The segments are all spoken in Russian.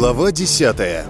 Глава десятая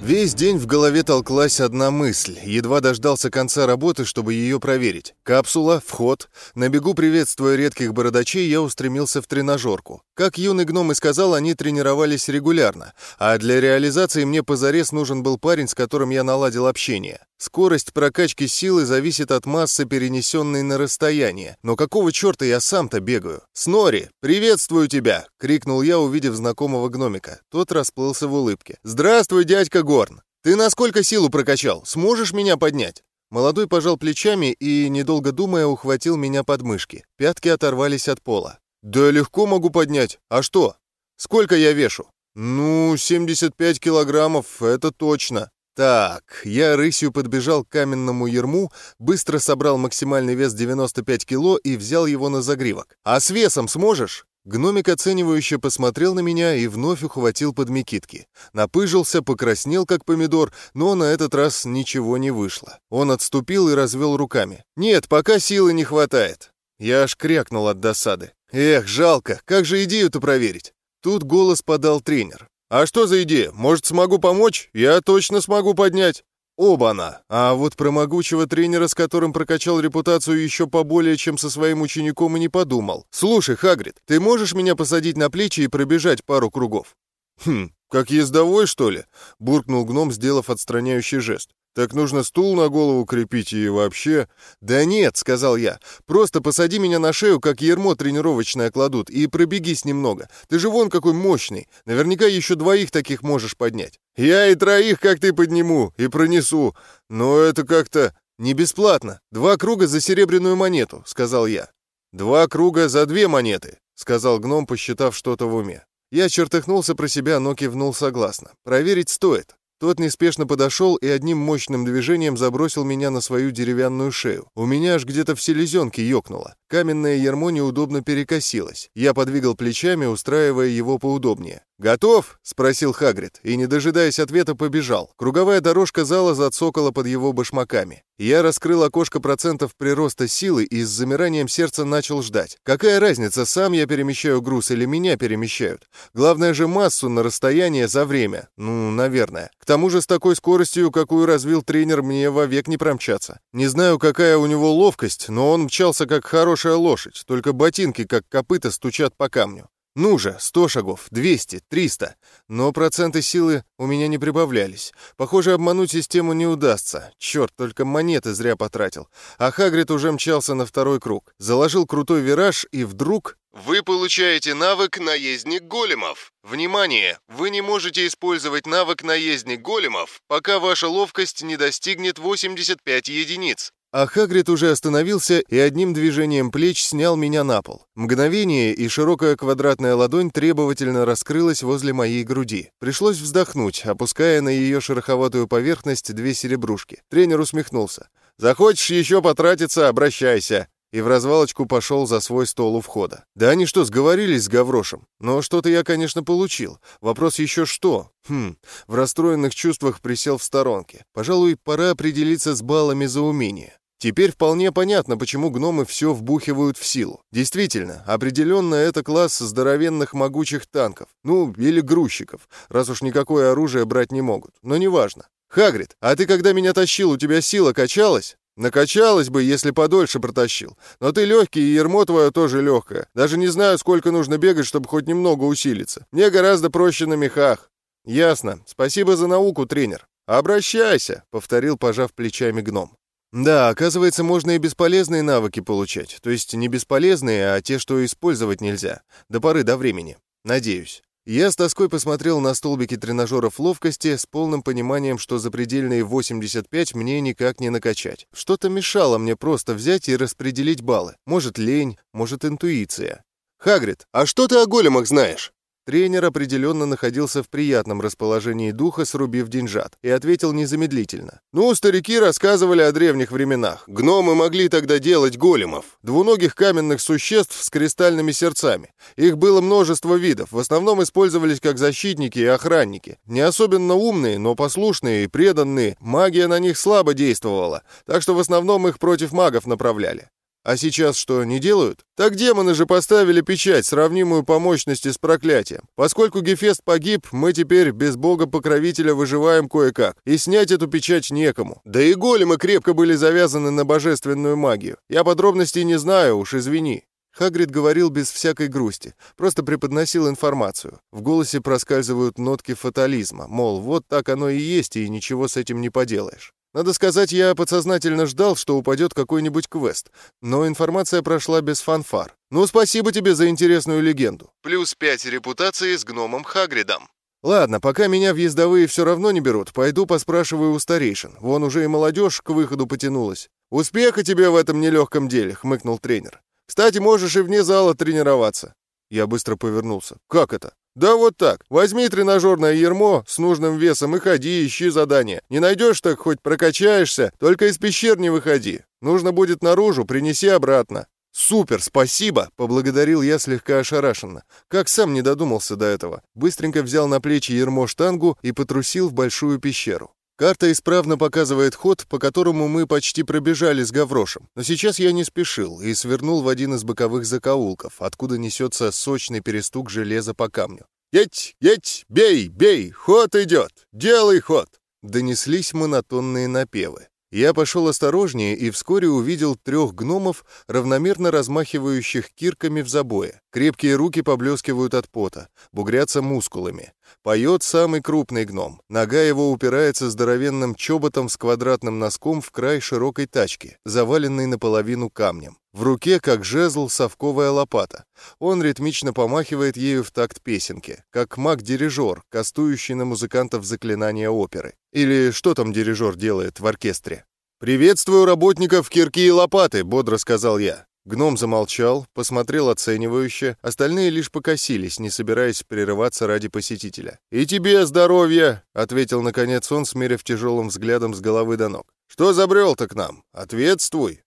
Весь день в голове толклась одна мысль. Едва дождался конца работы, чтобы ее проверить. Капсула, вход. На бегу, приветствуя редких бородачей, я устремился в тренажерку. Как юный гном и сказал, они тренировались регулярно. А для реализации мне позарез нужен был парень, с которым я наладил общение. Скорость прокачки силы зависит от массы, перенесенной на расстояние. Но какого черта я сам-то бегаю? «Снори, приветствую тебя!» — крикнул я, увидев знакомого гномика. Тот расплылся в улыбке. «Здравствуй, дядька Горн! Ты насколько силу прокачал? Сможешь меня поднять?» Молодой пожал плечами и, недолго думая, ухватил меня под мышки. Пятки оторвались от пола. «Да легко могу поднять. А что? Сколько я вешу?» «Ну, 75 килограммов, это точно». Так, я рысью подбежал к каменному ерму, быстро собрал максимальный вес 95 кило и взял его на загривок. «А с весом сможешь?» Гномик оценивающе посмотрел на меня и вновь ухватил под мекитки. Напыжился, покраснел, как помидор, но на этот раз ничего не вышло. Он отступил и развел руками. «Нет, пока силы не хватает». Я аж крякнул от досады. «Эх, жалко, как же идею-то проверить?» Тут голос подал тренер. «А что за идея? Может, смогу помочь? Я точно смогу поднять». Оба-на! А вот про могучего тренера, с которым прокачал репутацию еще поболее, чем со своим учеником, и не подумал. «Слушай, Хагрид, ты можешь меня посадить на плечи и пробежать пару кругов?» «Хм, как ездовой, что ли?» — буркнул гном, сделав отстраняющий жест. Так нужно стул на голову крепить и вообще...» «Да нет», — сказал я, — «просто посади меня на шею, как ермо тренировочное кладут, и пробегись немного. Ты же вон какой мощный. Наверняка еще двоих таких можешь поднять». «Я и троих, как ты, подниму и пронесу. Но это как-то...» «Не бесплатно. Два круга за серебряную монету», — сказал я. «Два круга за две монеты», — сказал гном, посчитав что-то в уме. Я чертыхнулся про себя, но кивнул согласно. «Проверить стоит. Тот неспешно подошел и одним мощным движением забросил меня на свою деревянную шею. У меня аж где-то в селезенке ёкнуло. Каменное ярмо неудобно перекосилось. Я подвигал плечами, устраивая его поудобнее. «Готов?» — спросил Хагрид, и, не дожидаясь ответа, побежал. Круговая дорожка зала зацокала под его башмаками. Я раскрыл окошко процентов прироста силы и с замиранием сердца начал ждать. Какая разница, сам я перемещаю груз или меня перемещают? Главное же массу на расстояние за время. Ну, наверное. К тому же с такой скоростью, какую развил тренер, мне вовек не промчаться. Не знаю, какая у него ловкость, но он мчался как хорошая лошадь, только ботинки, как копыта, стучат по камню. Ну же, сто шагов, двести, триста. Но проценты силы у меня не прибавлялись. Похоже, обмануть систему не удастся. Черт, только монеты зря потратил. А Хагрид уже мчался на второй круг. Заложил крутой вираж, и вдруг... Вы получаете навык «Наездник големов». Внимание! Вы не можете использовать навык «Наездник големов», пока ваша ловкость не достигнет 85 единиц. А Хагрид уже остановился и одним движением плеч снял меня на пол. Мгновение, и широкая квадратная ладонь требовательно раскрылась возле моей груди. Пришлось вздохнуть, опуская на ее шероховатую поверхность две серебрушки. Тренер усмехнулся. «Захочешь еще потратиться, обращайся!» И в развалочку пошел за свой стол у входа. Да они что, сговорились с Гаврошем? Но что-то я, конечно, получил. Вопрос еще что? Хм, в расстроенных чувствах присел в сторонке. Пожалуй, пора определиться с баллами за умение. Теперь вполне понятно, почему гномы все вбухивают в силу. Действительно, определенно это класс здоровенных могучих танков. Ну, или грузчиков, раз уж никакое оружие брать не могут. Но неважно. «Хагрид, а ты когда меня тащил, у тебя сила качалась?» Накачалась бы, если подольше протащил. Но ты легкий, и ермо твое тоже легкое. Даже не знаю, сколько нужно бегать, чтобы хоть немного усилиться. Мне гораздо проще на мехах». «Ясно. Спасибо за науку, тренер». «Обращайся», — повторил, пожав плечами гном. «Да, оказывается, можно и бесполезные навыки получать. То есть не бесполезные, а те, что использовать нельзя. До поры до времени. Надеюсь». Я с тоской посмотрел на столбики тренажеров ловкости с полным пониманием, что запредельные 85 мне никак не накачать. Что-то мешало мне просто взять и распределить баллы. Может, лень, может, интуиция. «Хагрид, а что ты о големах знаешь?» Тренер определенно находился в приятном расположении духа, срубив деньжат, и ответил незамедлительно. «Ну, старики рассказывали о древних временах. Гномы могли тогда делать големов, двуногих каменных существ с кристальными сердцами. Их было множество видов, в основном использовались как защитники и охранники. Не особенно умные, но послушные и преданные, магия на них слабо действовала, так что в основном их против магов направляли. А сейчас что, не делают? Так демоны же поставили печать, сравнимую по мощности с проклятием. Поскольку Гефест погиб, мы теперь без бога-покровителя выживаем кое-как, и снять эту печать некому. Да и големы крепко были завязаны на божественную магию. Я подробностей не знаю, уж извини. Хагрид говорил без всякой грусти, просто преподносил информацию. В голосе проскальзывают нотки фатализма, мол, вот так оно и есть, и ничего с этим не поделаешь. Надо сказать, я подсознательно ждал, что упадет какой-нибудь квест, но информация прошла без фанфар. Ну, спасибо тебе за интересную легенду. Плюс пять репутации с гномом Хагридом. Ладно, пока меня в ездовые все равно не берут, пойду поспрашиваю у старейшин. Вон уже и молодежь к выходу потянулась. «Успеха тебе в этом нелегком деле», — хмыкнул тренер. «Кстати, можешь и вне зала тренироваться». Я быстро повернулся. «Как это?» «Да вот так. Возьми тренажерное ермо с нужным весом и ходи, ищи задание. Не найдешь, так хоть прокачаешься, только из пещер не выходи. Нужно будет наружу, принеси обратно». «Супер, спасибо!» — поблагодарил я слегка ошарашенно. Как сам не додумался до этого. Быстренько взял на плечи ермо штангу и потрусил в большую пещеру. Карта исправно показывает ход, по которому мы почти пробежали с Гаврошем. Но сейчас я не спешил и свернул в один из боковых закоулков, откуда несется сочный перестук железа по камню. «Еть! Еть! Бей! Бей! Ход идет! Делай ход!» Донеслись монотонные напевы. Я пошел осторожнее и вскоре увидел трех гномов, равномерно размахивающих кирками в забое. Крепкие руки поблескивают от пота, бугрятся мускулами. Поет самый крупный гном. Нога его упирается здоровенным чоботом с квадратным носком в край широкой тачки, заваленной наполовину камнем. В руке, как жезл, совковая лопата. Он ритмично помахивает ею в такт песенки, как маг-дирижер, кастующий на музыкантов заклинания оперы. Или что там дирижер делает в оркестре? «Приветствую работников кирки и лопаты», — бодро сказал я. Гном замолчал, посмотрел оценивающе, остальные лишь покосились, не собираясь прерываться ради посетителя. «И тебе здоровья!» — ответил наконец он, смерив тяжелым взглядом с головы до ног. «Что забрел-то к нам? Ответствуй!»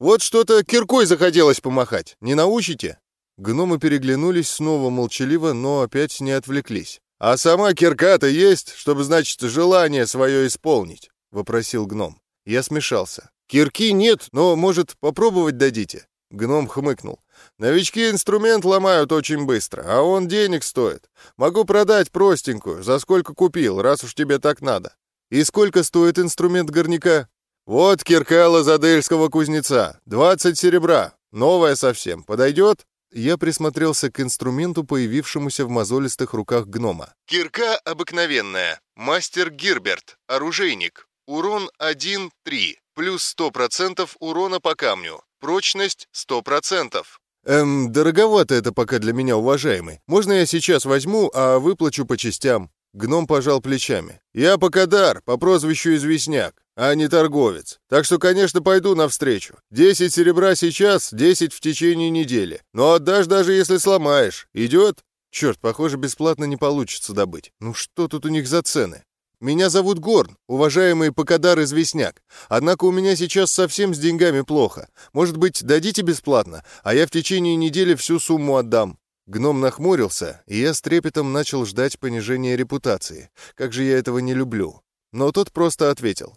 «Вот что-то киркой захотелось помахать. Не научите?» Гномы переглянулись снова молчаливо, но опять не отвлеклись. «А сама кирка-то есть, чтобы, значит, желание свое исполнить?» — вопросил гном. Я смешался. «Кирки нет, но, может, попробовать дадите?» Гном хмыкнул. «Новички инструмент ломают очень быстро, а он денег стоит. Могу продать простенькую, за сколько купил, раз уж тебе так надо». «И сколько стоит инструмент горняка?» «Вот кирка Лазадельского кузнеца, 20 серебра, новая совсем, подойдет?» Я присмотрелся к инструменту, появившемуся в мозолистых руках гнома. «Кирка обыкновенная, мастер Гирберт, оружейник, урон 1-3, плюс 100% урона по камню, Прочность 100%. Эм, дороговато это пока для меня, уважаемый. Можно я сейчас возьму, а выплачу по частям? Гном пожал плечами. Я покадар, по прозвищу Известняк, а не торговец. Так что, конечно, пойду навстречу. Десять серебра сейчас, десять в течение недели. Но отдашь даже если сломаешь. Идет? Черт, похоже, бесплатно не получится добыть. Ну что тут у них за цены? Меня зовут Горн, уважаемый Покадар-известняк. Однако у меня сейчас совсем с деньгами плохо. Может быть, дадите бесплатно, а я в течение недели всю сумму отдам». Гном нахмурился, и я с трепетом начал ждать понижения репутации. Как же я этого не люблю. Но тот просто ответил.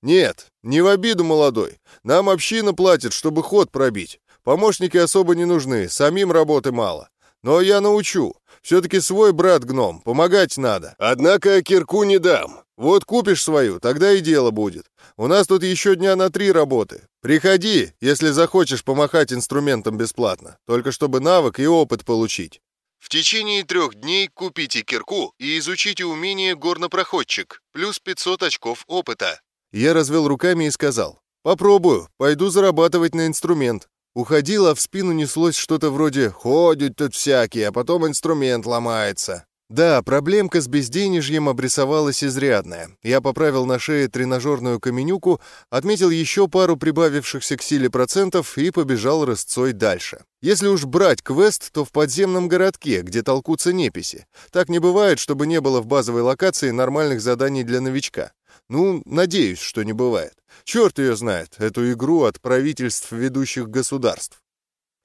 «Нет, не в обиду, молодой. Нам община платит, чтобы ход пробить. Помощники особо не нужны, самим работы мало. Но я научу. Все-таки свой брат-гном, помогать надо. Однако кирку не дам. Вот купишь свою, тогда и дело будет. У нас тут еще дня на три работы. Приходи, если захочешь помахать инструментом бесплатно, только чтобы навык и опыт получить. В течение трех дней купите кирку и изучите умение горнопроходчик, плюс 500 очков опыта. Я развел руками и сказал, попробую, пойду зарабатывать на инструмент. Уходила, в спину неслось что-то вроде «ходят тут всякие, а потом инструмент ломается». Да, проблемка с безденежьем обрисовалась изрядная. Я поправил на шее тренажерную каменюку, отметил еще пару прибавившихся к силе процентов и побежал рысцой дальше. Если уж брать квест, то в подземном городке, где толкутся неписи. Так не бывает, чтобы не было в базовой локации нормальных заданий для новичка. Ну, надеюсь, что не бывает. Черт ее знает, эту игру от правительств ведущих государств.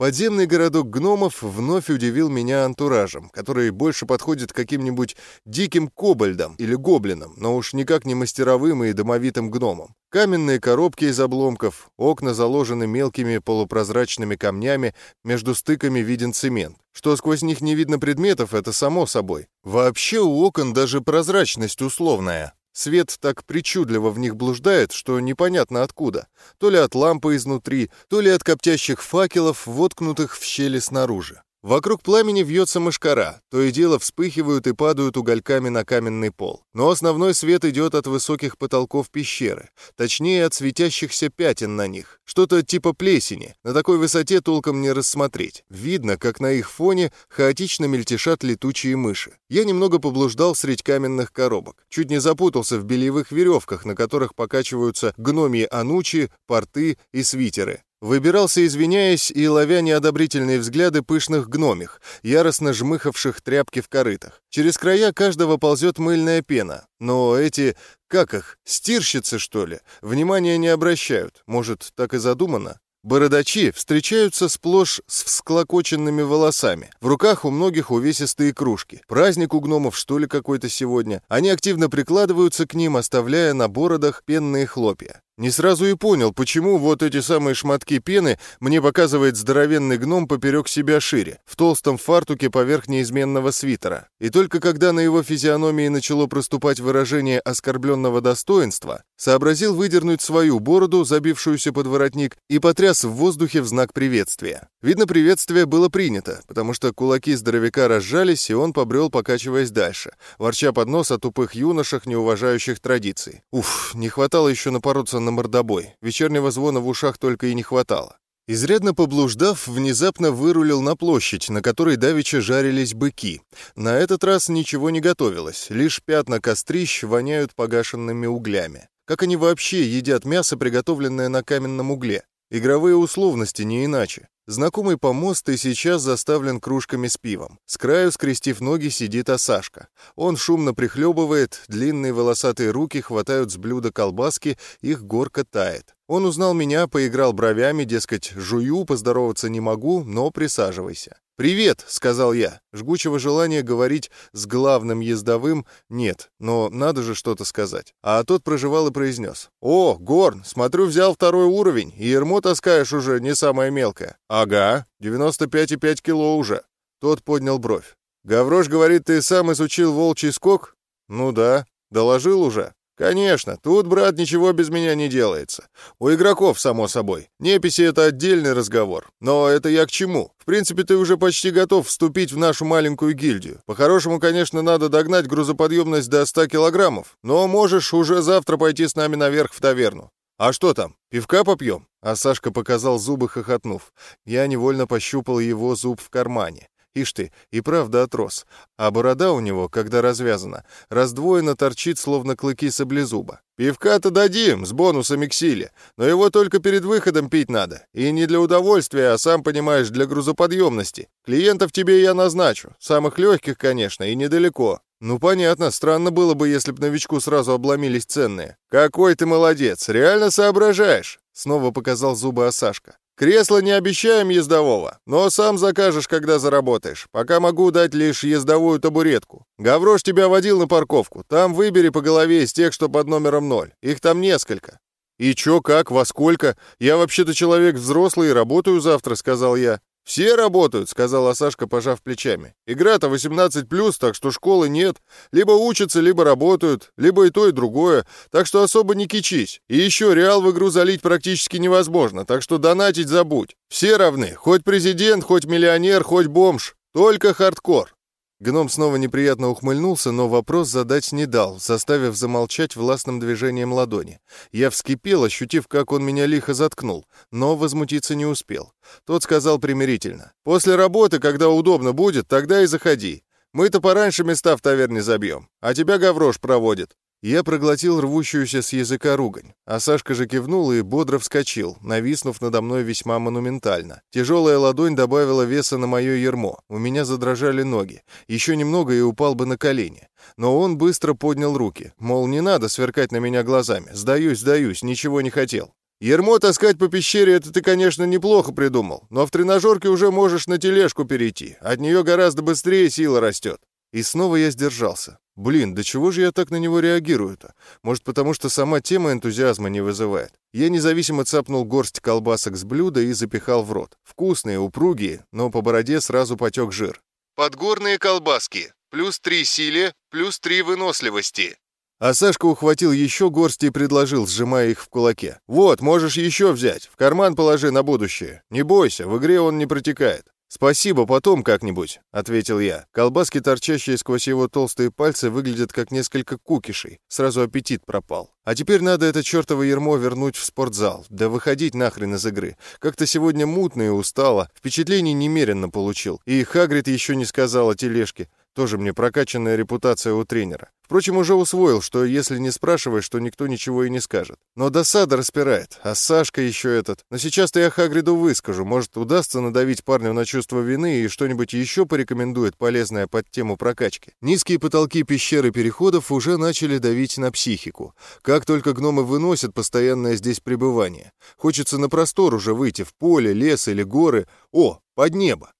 Подземный городок гномов вновь удивил меня антуражем, который больше подходит каким-нибудь диким кобальдам или гоблинам, но уж никак не мастеровым и домовитым гномам. Каменные коробки из обломков, окна заложены мелкими полупрозрачными камнями, между стыками виден цемент. Что сквозь них не видно предметов, это само собой. Вообще у окон даже прозрачность условная. Свет так причудливо в них блуждает, что непонятно откуда. То ли от лампы изнутри, то ли от коптящих факелов, воткнутых в щели снаружи. Вокруг пламени вьется мышкара, то и дело вспыхивают и падают угольками на каменный пол. Но основной свет идет от высоких потолков пещеры, точнее от светящихся пятен на них. Что-то типа плесени, на такой высоте толком не рассмотреть. Видно, как на их фоне хаотично мельтешат летучие мыши. Я немного поблуждал средь каменных коробок. Чуть не запутался в бельевых веревках, на которых покачиваются гномьи анучи, порты и свитеры. Выбирался, извиняясь, и ловя неодобрительные взгляды пышных гномих, яростно жмыхавших тряпки в корытах. Через края каждого ползет мыльная пена, но эти, как их, стирщицы, что ли, внимания не обращают. Может, так и задумано? Бородачи встречаются сплошь с всклокоченными волосами. В руках у многих увесистые кружки. Праздник у гномов, что ли, какой-то сегодня. Они активно прикладываются к ним, оставляя на бородах пенные хлопья. Не сразу и понял, почему вот эти самые шматки пены мне показывает здоровенный гном поперек себя шире, в толстом фартуке поверх неизменного свитера. И только когда на его физиономии начало проступать выражение оскорбленного достоинства, сообразил выдернуть свою бороду, забившуюся под воротник, и потряс в воздухе в знак приветствия. Видно, приветствие было принято, потому что кулаки здоровяка разжались, и он побрел, покачиваясь дальше, ворча под нос о тупых юношах, не уважающих традиций. Уф, не хватало еще напороться на на мордобой. Вечернего звона в ушах только и не хватало. Изрядно поблуждав, внезапно вырулил на площадь, на которой давеча жарились быки. На этот раз ничего не готовилось, лишь пятна кострищ воняют погашенными углями. Как они вообще едят мясо, приготовленное на каменном угле? Игровые условности не иначе. Знакомый помост и сейчас заставлен кружками с пивом. С краю, скрестив ноги, сидит Осашка. Он шумно прихлебывает, длинные волосатые руки хватают с блюда колбаски, их горка тает. Он узнал меня, поиграл бровями, дескать, жую, поздороваться не могу, но присаживайся. «Привет», — сказал я. Жгучего желания говорить с главным ездовым нет, но надо же что-то сказать. А тот проживал и произнес. «О, Горн, смотрю, взял второй уровень, и ермо таскаешь уже не самое мелкое». «Ага, 95,5 кило уже». Тот поднял бровь. «Гаврош говорит, ты сам изучил волчий скок?» «Ну да, доложил уже». «Конечно, тут, брат, ничего без меня не делается. У игроков, само собой. Неписи — это отдельный разговор. Но это я к чему? В принципе, ты уже почти готов вступить в нашу маленькую гильдию. По-хорошему, конечно, надо догнать грузоподъемность до 100 килограммов, но можешь уже завтра пойти с нами наверх в таверну. А что там, пивка попьем?» А Сашка показал зубы, хохотнув. Я невольно пощупал его зуб в кармане. Ишь ты, и правда отрос. А борода у него, когда развязана, раздвоена торчит, словно клыки саблезуба. Пивка-то дадим, с бонусами к силе, но его только перед выходом пить надо. И не для удовольствия, а, сам понимаешь, для грузоподъемности. Клиентов тебе я назначу. Самых легких, конечно, и недалеко. «Ну, понятно, странно было бы, если б новичку сразу обломились ценные». «Какой ты молодец, реально соображаешь!» Снова показал зубы Осашка. Кресло не обещаем ездового, но сам закажешь, когда заработаешь. Пока могу дать лишь ездовую табуретку. Гаврош тебя водил на парковку. Там выбери по голове из тех, что под номером ноль. Их там несколько. «И чё, как, во сколько? Я вообще-то человек взрослый и работаю завтра», — сказал я. «Все работают», — сказала Сашка, пожав плечами. «Игра-то 18+, так что школы нет. Либо учатся, либо работают, либо и то, и другое. Так что особо не кичись. И еще реал в игру залить практически невозможно, так что донатить забудь. Все равны, хоть президент, хоть миллионер, хоть бомж. Только хардкор. Гном снова неприятно ухмыльнулся, но вопрос задать не дал, заставив замолчать властным движением ладони. Я вскипел, ощутив, как он меня лихо заткнул, но возмутиться не успел. Тот сказал примирительно. «После работы, когда удобно будет, тогда и заходи. Мы-то пораньше места в таверне забьем, а тебя Гаврош проводит. Я проглотил рвущуюся с языка ругань, а Сашка же кивнул и бодро вскочил, нависнув надо мной весьма монументально. Тяжелая ладонь добавила веса на мое ермо, у меня задрожали ноги, еще немного и упал бы на колени. Но он быстро поднял руки, мол, не надо сверкать на меня глазами, сдаюсь, сдаюсь, ничего не хотел. Ермо таскать по пещере — это ты, конечно, неплохо придумал, но в тренажерке уже можешь на тележку перейти. От нее гораздо быстрее сила растет. И снова я сдержался. Блин, да чего же я так на него реагирую-то? Может, потому что сама тема энтузиазма не вызывает? Я независимо цапнул горсть колбасок с блюда и запихал в рот. Вкусные, упругие, но по бороде сразу потек жир. Подгорные колбаски. Плюс три силе, плюс три выносливости. А Сашка ухватил еще горсть и предложил, сжимая их в кулаке. «Вот, можешь еще взять. В карман положи на будущее. Не бойся, в игре он не протекает». «Спасибо, потом как-нибудь», — ответил я. Колбаски, торчащие сквозь его толстые пальцы, выглядят как несколько кукишей. Сразу аппетит пропал. А теперь надо это чертово ермо вернуть в спортзал. Да выходить нахрен из игры. Как-то сегодня мутно и устало. Впечатлений немеренно получил. И Хагрид еще не сказал о тележке. Тоже мне прокачанная репутация у тренера. Впрочем, уже усвоил, что если не спрашиваешь, то никто ничего и не скажет. Но досада распирает, а Сашка еще этот. Но сейчас-то я Хагриду выскажу, может, удастся надавить парню на чувство вины и что-нибудь еще порекомендует полезное под тему прокачки. Низкие потолки пещеры переходов уже начали давить на психику. Как только гномы выносят постоянное здесь пребывание. Хочется на простор уже выйти, в поле, лес или горы. О, под небо.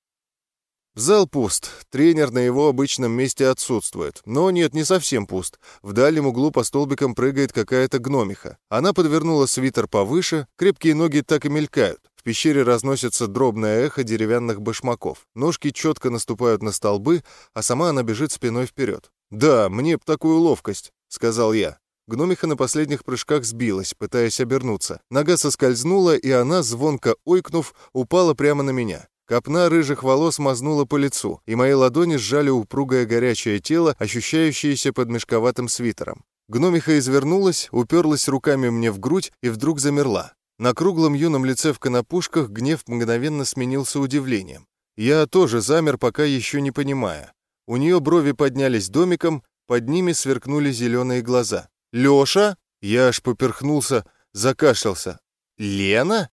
Зал пуст, тренер на его обычном месте отсутствует. Но нет, не совсем пуст. В дальнем углу по столбикам прыгает какая-то гномиха. Она подвернула свитер повыше, крепкие ноги так и мелькают. В пещере разносится дробное эхо деревянных башмаков. Ножки четко наступают на столбы, а сама она бежит спиной вперед. «Да, мне б такую ловкость», — сказал я. Гномиха на последних прыжках сбилась, пытаясь обернуться. Нога соскользнула, и она, звонко ойкнув, упала прямо на меня. Копна рыжих волос мазнула по лицу, и мои ладони сжали упругое горячее тело, ощущающееся под мешковатым свитером. Гномиха извернулась, уперлась руками мне в грудь и вдруг замерла. На круглом юном лице в конопушках гнев мгновенно сменился удивлением. Я тоже замер, пока еще не понимая. У нее брови поднялись домиком, под ними сверкнули зеленые глаза. «Леша?» Я аж поперхнулся, закашлялся. «Лена?»